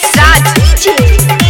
राज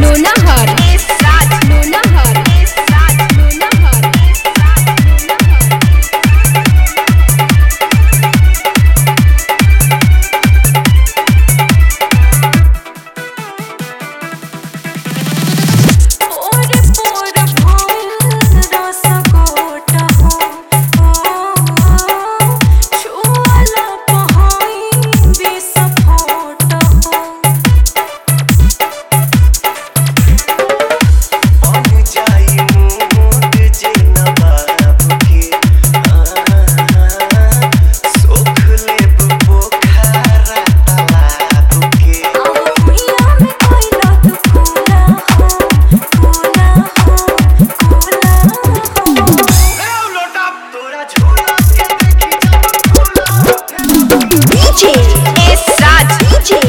no no hara DJ ए साथ DJ